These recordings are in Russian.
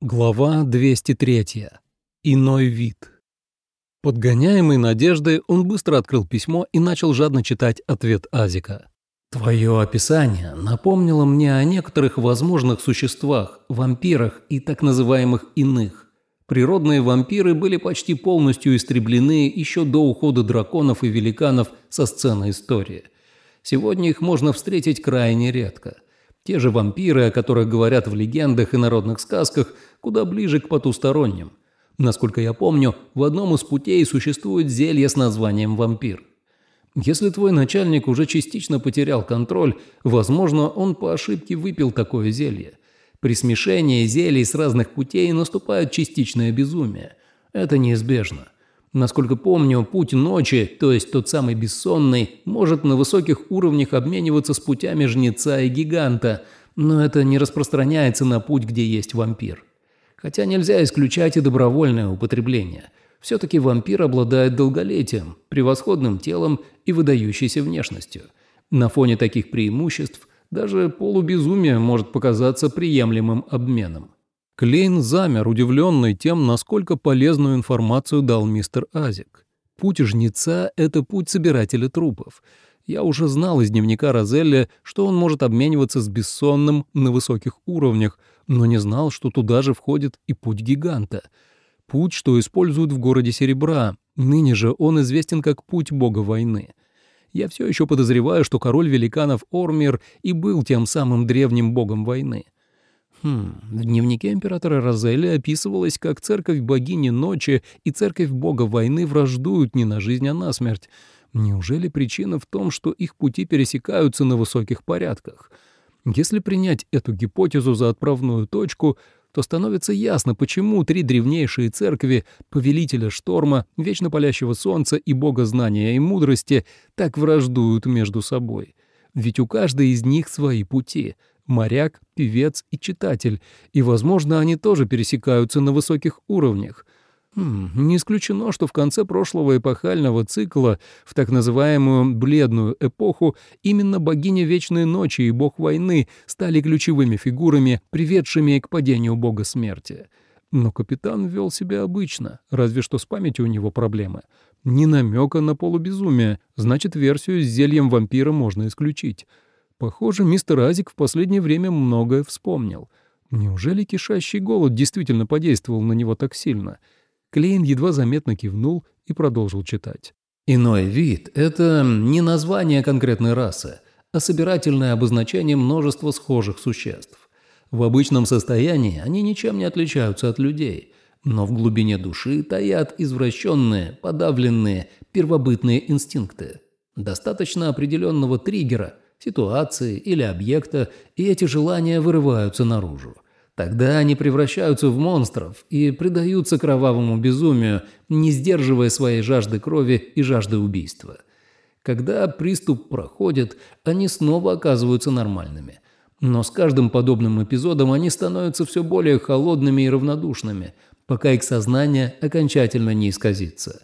Глава 203. Иной вид. Подгоняемый надеждой, он быстро открыл письмо и начал жадно читать ответ Азика. «Твое описание напомнило мне о некоторых возможных существах, вампирах и так называемых иных. Природные вампиры были почти полностью истреблены еще до ухода драконов и великанов со сцены истории. Сегодня их можно встретить крайне редко – те же вампиры, о которых говорят в легендах и народных сказках, куда ближе к потусторонним. Насколько я помню, в одном из путей существует зелье с названием «вампир». Если твой начальник уже частично потерял контроль, возможно, он по ошибке выпил такое зелье. При смешении зелий с разных путей наступает частичное безумие. Это неизбежно. Насколько помню, путь ночи, то есть тот самый бессонный, может на высоких уровнях обмениваться с путями жнеца и гиганта, но это не распространяется на путь, где есть вампир. Хотя нельзя исключать и добровольное употребление. Все-таки вампир обладает долголетием, превосходным телом и выдающейся внешностью. На фоне таких преимуществ даже полубезумие может показаться приемлемым обменом. Клейн замер, удивленный тем, насколько полезную информацию дал мистер Азик. Путь жнеца – это путь собирателя трупов. Я уже знал из дневника Розелли, что он может обмениваться с бессонным на высоких уровнях, но не знал, что туда же входит и путь гиганта. Путь, что используют в городе Серебра. Ныне же он известен как путь бога войны. Я все еще подозреваю, что король великанов Ормир и был тем самым древним богом войны. Хм, в дневнике императора Розели описывалось, как церковь богини ночи и церковь бога войны враждуют не на жизнь, а на смерть. Неужели причина в том, что их пути пересекаются на высоких порядках? Если принять эту гипотезу за отправную точку, то становится ясно, почему три древнейшие церкви — Повелителя Шторма, Вечно Палящего Солнца и Бога Знания и Мудрости — так враждуют между собой. Ведь у каждой из них свои пути — моряк, певец и читатель, и, возможно, они тоже пересекаются на высоких уровнях. Хм, не исключено, что в конце прошлого эпохального цикла, в так называемую «бледную эпоху», именно богиня Вечной Ночи и бог войны стали ключевыми фигурами, приведшими к падению бога смерти. Но капитан вел себя обычно, разве что с памятью у него проблемы. Ни намека на полубезумие, значит, версию с зельем вампира можно исключить. Похоже, мистер Азик в последнее время многое вспомнил. Неужели кишащий голод действительно подействовал на него так сильно? Клейн едва заметно кивнул и продолжил читать. «Иной вид – это не название конкретной расы, а собирательное обозначение множества схожих существ. В обычном состоянии они ничем не отличаются от людей, но в глубине души таят извращенные, подавленные, первобытные инстинкты. Достаточно определенного триггера – ситуации или объекта, и эти желания вырываются наружу. Тогда они превращаются в монстров и предаются кровавому безумию, не сдерживая своей жажды крови и жажды убийства. Когда приступ проходит, они снова оказываются нормальными. Но с каждым подобным эпизодом они становятся все более холодными и равнодушными, пока их сознание окончательно не исказится.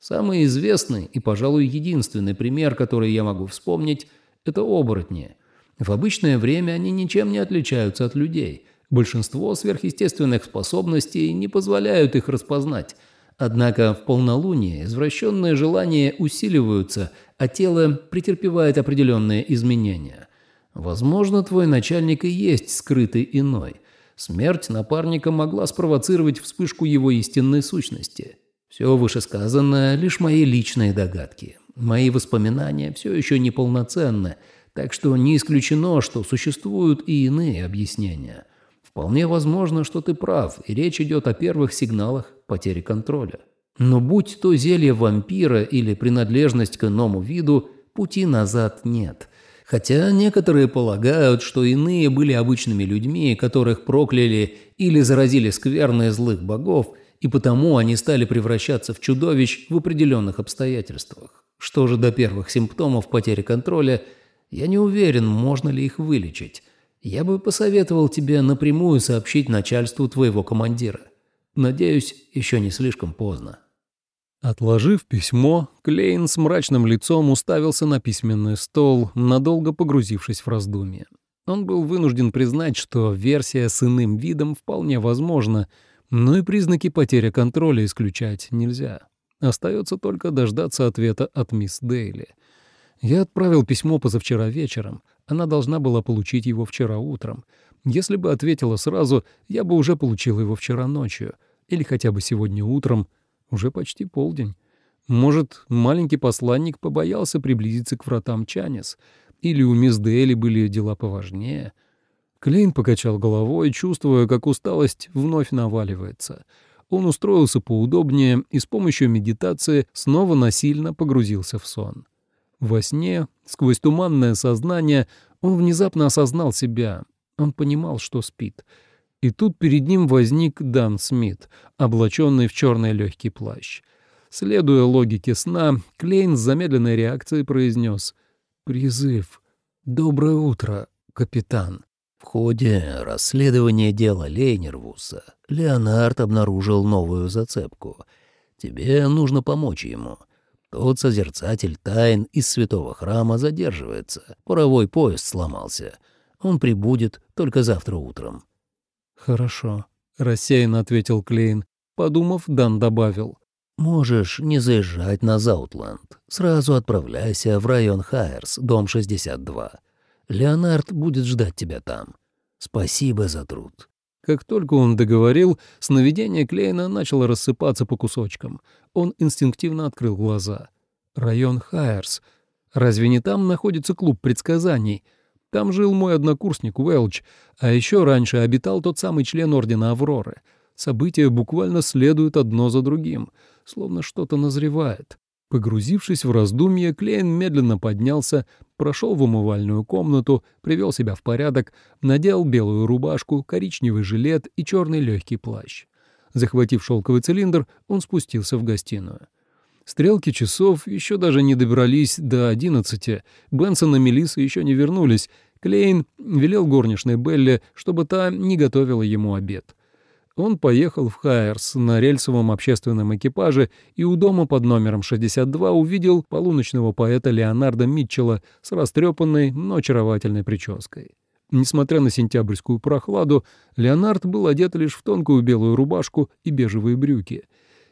Самый известный и, пожалуй, единственный пример, который я могу вспомнить – это оборотни. В обычное время они ничем не отличаются от людей. Большинство сверхъестественных способностей не позволяют их распознать. Однако в полнолуние извращенные желания усиливаются, а тело претерпевает определенные изменения. Возможно, твой начальник и есть скрытый иной. Смерть напарника могла спровоцировать вспышку его истинной сущности. Все вышесказанное – лишь мои личные догадки. Мои воспоминания все еще неполноценны, так что не исключено, что существуют и иные объяснения. Вполне возможно, что ты прав, и речь идет о первых сигналах потери контроля. Но будь то зелье вампира или принадлежность к иному виду, пути назад нет. Хотя некоторые полагают, что иные были обычными людьми, которых прокляли или заразили скверные злых богов, и потому они стали превращаться в чудовищ в определенных обстоятельствах. Что же до первых симптомов потери контроля, я не уверен, можно ли их вылечить. Я бы посоветовал тебе напрямую сообщить начальству твоего командира. Надеюсь, еще не слишком поздно». Отложив письмо, Клейн с мрачным лицом уставился на письменный стол, надолго погрузившись в раздумье. Он был вынужден признать, что версия с иным видом вполне возможна, но и признаки потери контроля исключать нельзя. Остается только дождаться ответа от мисс Дейли. Я отправил письмо позавчера вечером. Она должна была получить его вчера утром. Если бы ответила сразу, я бы уже получил его вчера ночью. Или хотя бы сегодня утром. Уже почти полдень. Может, маленький посланник побоялся приблизиться к вратам Чанис. Или у мисс Дейли были дела поважнее. Клейн покачал головой, чувствуя, как усталость вновь наваливается — он устроился поудобнее и с помощью медитации снова насильно погрузился в сон. Во сне, сквозь туманное сознание, он внезапно осознал себя. Он понимал, что спит. И тут перед ним возник Дан Смит, облаченный в черный легкий плащ. Следуя логике сна, Клейн с замедленной реакцией произнес «Призыв. Доброе утро, капитан». В ходе расследования дела Лейнервуса Леонард обнаружил новую зацепку. Тебе нужно помочь ему. Тот созерцатель тайн из святого храма задерживается. Паровой поезд сломался. Он прибудет только завтра утром. «Хорошо», — рассеянно ответил Клейн. Подумав, Дан добавил. «Можешь не заезжать на Заутланд. Сразу отправляйся в район Хайерс, дом 62. Леонард будет ждать тебя там. Спасибо за труд». Как только он договорил, сновидение Клейна начало рассыпаться по кусочкам. Он инстинктивно открыл глаза. Район Хайерс. Разве не там находится клуб предсказаний? Там жил мой однокурсник Уэлч, а еще раньше обитал тот самый член Ордена Авроры. События буквально следуют одно за другим, словно что-то назревает. Погрузившись в раздумье, Клейн медленно поднялся, прошел в умывальную комнату, привел себя в порядок, надел белую рубашку, коричневый жилет и черный легкий плащ. Захватив шелковый цилиндр, он спустился в гостиную. Стрелки часов еще даже не добрались до одиннадцати, Бенсон и Мелисса еще не вернулись. Клейн велел горничной Белле, чтобы та не готовила ему обед. Он поехал в Хайерс на рельсовом общественном экипаже и у дома под номером 62 увидел полуночного поэта Леонарда Митчелла с растрепанной, но очаровательной прической. Несмотря на сентябрьскую прохладу, Леонард был одет лишь в тонкую белую рубашку и бежевые брюки.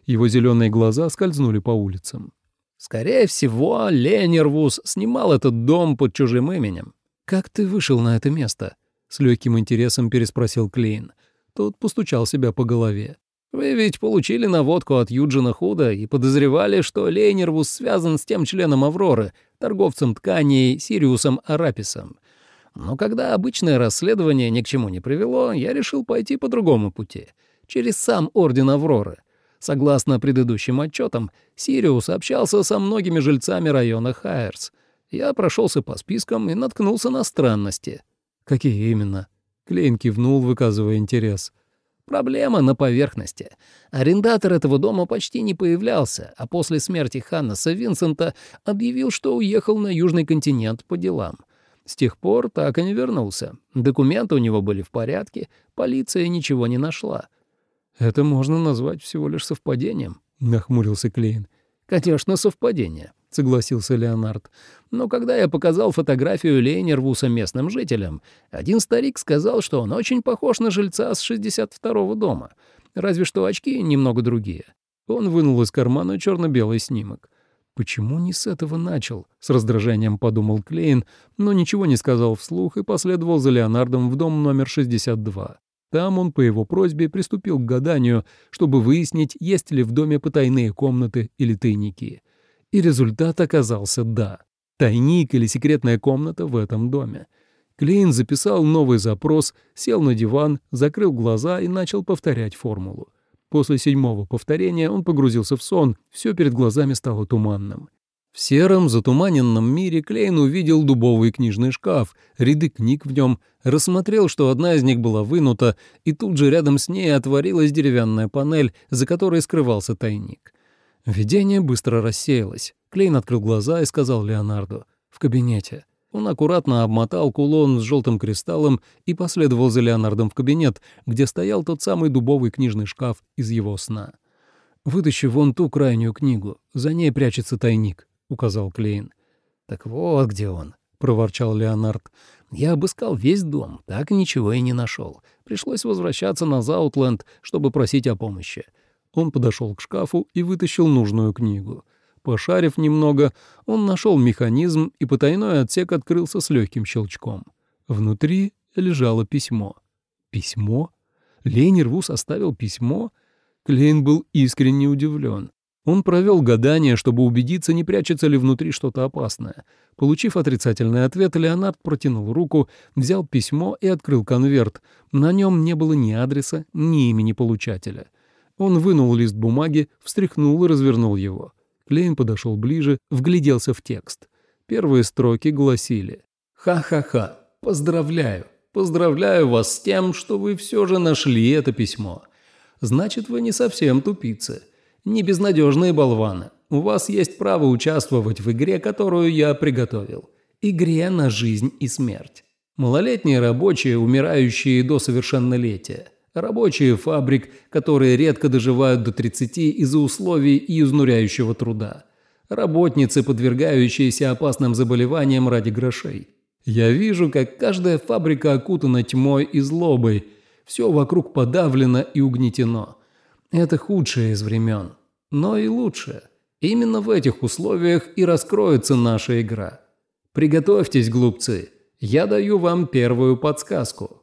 Его зеленые глаза скользнули по улицам. «Скорее всего, Ленервус снимал этот дом под чужим именем». «Как ты вышел на это место?» — с легким интересом переспросил Клейн. Тот постучал себя по голове. «Вы ведь получили наводку от Юджина Худа и подозревали, что Лейнервус связан с тем членом Авроры, торговцем тканей Сириусом Араписом. Но когда обычное расследование ни к чему не привело, я решил пойти по другому пути, через сам Орден Авроры. Согласно предыдущим отчетам, Сириус общался со многими жильцами района Хайерс. Я прошелся по спискам и наткнулся на странности. Какие именно? Клейн кивнул, выказывая интерес. Проблема на поверхности. Арендатор этого дома почти не появлялся, а после смерти Ханнеса Винсента объявил, что уехал на Южный континент по делам. С тех пор так и не вернулся. Документы у него были в порядке, полиция ничего не нашла. «Это можно назвать всего лишь совпадением», — нахмурился Клейн. «Конечно, совпадение», — согласился Леонард. «Но когда я показал фотографию Лейнервуса местным жителям, один старик сказал, что он очень похож на жильца с 62-го дома, разве что очки немного другие». Он вынул из кармана черно-белый снимок. «Почему не с этого начал?» — с раздражением подумал Клейн, но ничего не сказал вслух и последовал за Леонардом в дом номер 62. Там он по его просьбе приступил к гаданию, чтобы выяснить, есть ли в доме потайные комнаты или тайники. И результат оказался «да». Тайник или секретная комната в этом доме. Клейн записал новый запрос, сел на диван, закрыл глаза и начал повторять формулу. После седьмого повторения он погрузился в сон, все перед глазами стало туманным. В сером, затуманенном мире Клейн увидел дубовый книжный шкаф, ряды книг в нем, рассмотрел, что одна из них была вынута, и тут же рядом с ней отворилась деревянная панель, за которой скрывался тайник. Видение быстро рассеялось. Клейн открыл глаза и сказал Леонарду «В кабинете». Он аккуратно обмотал кулон с желтым кристаллом и последовал за Леонардом в кабинет, где стоял тот самый дубовый книжный шкаф из его сна. «Вытащи вон ту крайнюю книгу, за ней прячется тайник», — указал Клейн. «Так вот где он», — проворчал Леонард. Я обыскал весь дом, так ничего и не нашел. Пришлось возвращаться на Заутленд, чтобы просить о помощи. Он подошел к шкафу и вытащил нужную книгу. Пошарив немного, он нашел механизм, и потайной отсек открылся с легким щелчком. Внутри лежало письмо. Письмо? Лейнервус оставил письмо? Клейн был искренне удивлен. Он провел гадание, чтобы убедиться, не прячется ли внутри что-то опасное. Получив отрицательный ответ, Леонард протянул руку, взял письмо и открыл конверт. На нем не было ни адреса, ни имени получателя. Он вынул лист бумаги, встряхнул и развернул его. Клейн подошел ближе, вгляделся в текст. Первые строки гласили «Ха-ха-ха, поздравляю, поздравляю вас с тем, что вы все же нашли это письмо. Значит, вы не совсем тупицы, не безнадежные болваны. У вас есть право участвовать в игре, которую я приготовил. Игре на жизнь и смерть. Малолетние рабочие, умирающие до совершеннолетия. Рабочие фабрик, которые редко доживают до 30 из-за условий и изнуряющего труда. Работницы, подвергающиеся опасным заболеваниям ради грошей. Я вижу, как каждая фабрика окутана тьмой и злобой. Все вокруг подавлено и угнетено. Это худшее из времен, но и лучшее. Именно в этих условиях и раскроется наша игра. Приготовьтесь, глупцы. Я даю вам первую подсказку.